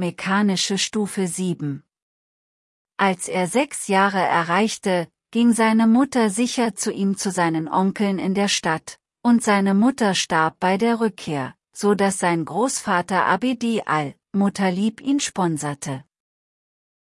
mechanische Stufe 7. Als er sechs Jahre erreichte, ging seine Mutter sicher zu ihm zu seinen Onkeln in der Stadt, und seine Mutter starb bei der Rückkehr, so dass sein Großvater Abedi al-Muttalib ihn sponserte.